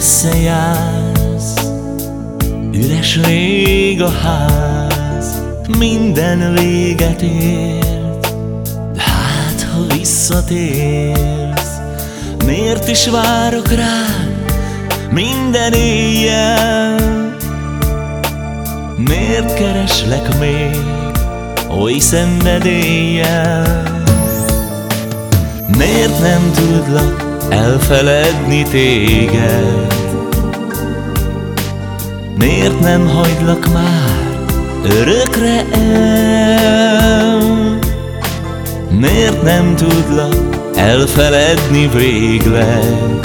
Messze jársz Üres rég a ház Minden véget ért. De hát, ha visszatérsz Miért is várok rád Minden éjjel? Miért kereslek még Oly szenvedéllyel Miért nem tudlak elfeledni téged? Miért nem hagylak már örökre el? Miért nem tudlak elfeledni végleg?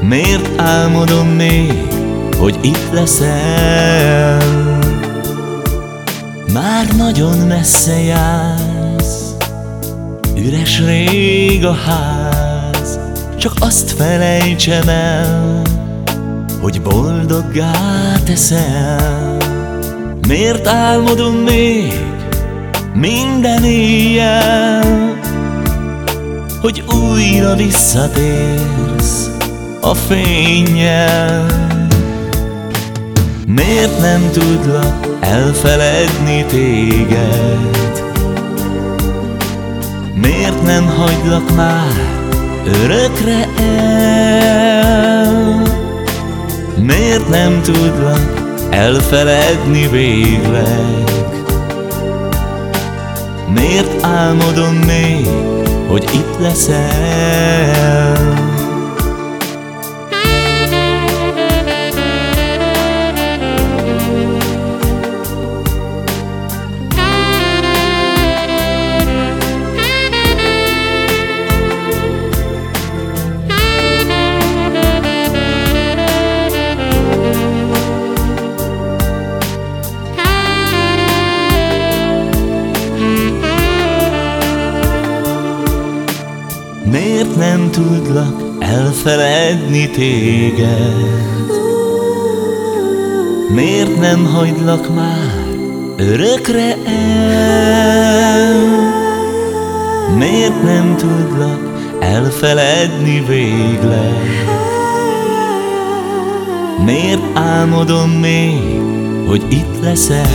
Miért álmodom még, hogy itt leszel? Már nagyon messze jársz Üres rég a ház Csak azt felejtsem el Hogy boldoggá teszel Miért álmodom még Minden éjjel Hogy újra visszatérsz A fényjel Miért nem tudlak elfeledni téged? Miért nem hagylak már örökre el? Miért nem tudlak elfeledni végleg? Miért álmodom még, hogy itt leszel? Miért nem tudlak elfeledni téged? Miért nem hagylak már örökre el? Miért nem tudlak elfeledni végleg? Miért álmodom még, hogy itt leszel?